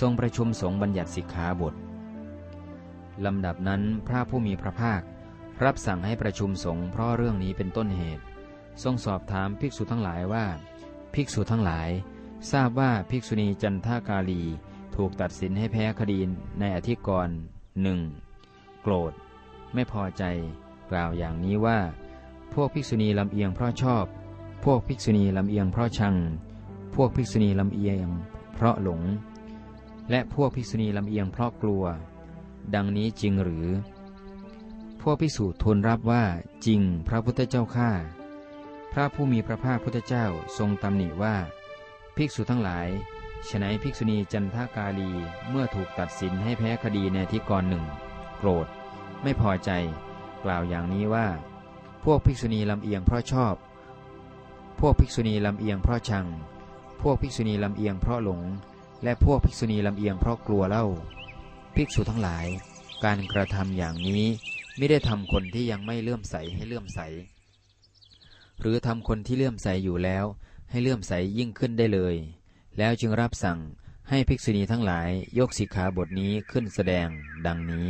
ทรงประชุมสงฆ์บัญญัติสิกขาบทลำดับนั้นพระผู้มีพระภาครับสั่งให้ประชุมสงฆ์เพราะเรื่องนี้เป็นต้นเหตุ ทรงสอบถามภิกษุทั้งหลายว่า ภิกษุทั้งหลาย ทราบว่าภิกษุณีจันทากาลี ถูกตัดสินให้แพ้คดีในอธิกรณ์หนึ่งโกรธ ไม่พอใจ กล่าวอย่างนี้ว่า พวกภิกษุณีลำเอียงเพราะชอบ พวกภิกษุณีลำเอียงเพราะชัง พวกภิกษุณีลำเอียง เพราะหลง และพวกภิกษุณีลำเอียงเพราะกลัว ดังนี้จริงหรือ พวกภิกษุทูลรับว่าจริงพระพุทธเจ้าข้าพระผู้มีพระภาคพุทธเจ้าทรงตำหนิว่า ภิกษุทั้งหลายฉนัยภิกษุณีจันทากาลีเมื่อถูกตัดสินให้แพ้คดีในที่กรหนึ่ง โกรธ ไม่พอใจ กล่าวอย่างนี้ว่า พวกภิกษุณีลำเอียงเพราะชอบ พวกภิกษุณีลำเอียงเพราะชัง พวกภิกษุณีลำเอียงเพราะหลง และพวกภิกษุณีลำเอียงเพราะกลัวเล่า ภิกษุทั้งหลาย การกระทำอย่างนี้ไม่ได้ทำคนที่ยังไม่เลื่อมใสให้เลื่อมใส หรือทำคนที่เลื่อมใสอยู่แล้ว ให้เลื่อมใสยิ่งขึ้นได้เลย แล้วจึงรับสั่งให้ภิกษุณีทั้งหลายยกสิกขาบทนี้ขึ้นแสดงดังนี้